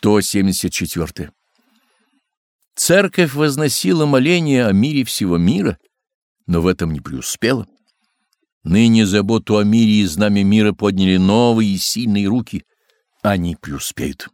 174. Церковь возносила моление о мире всего мира, но в этом не преуспела. Ныне заботу о мире и знамя мира подняли новые и сильные руки. Они преуспеют.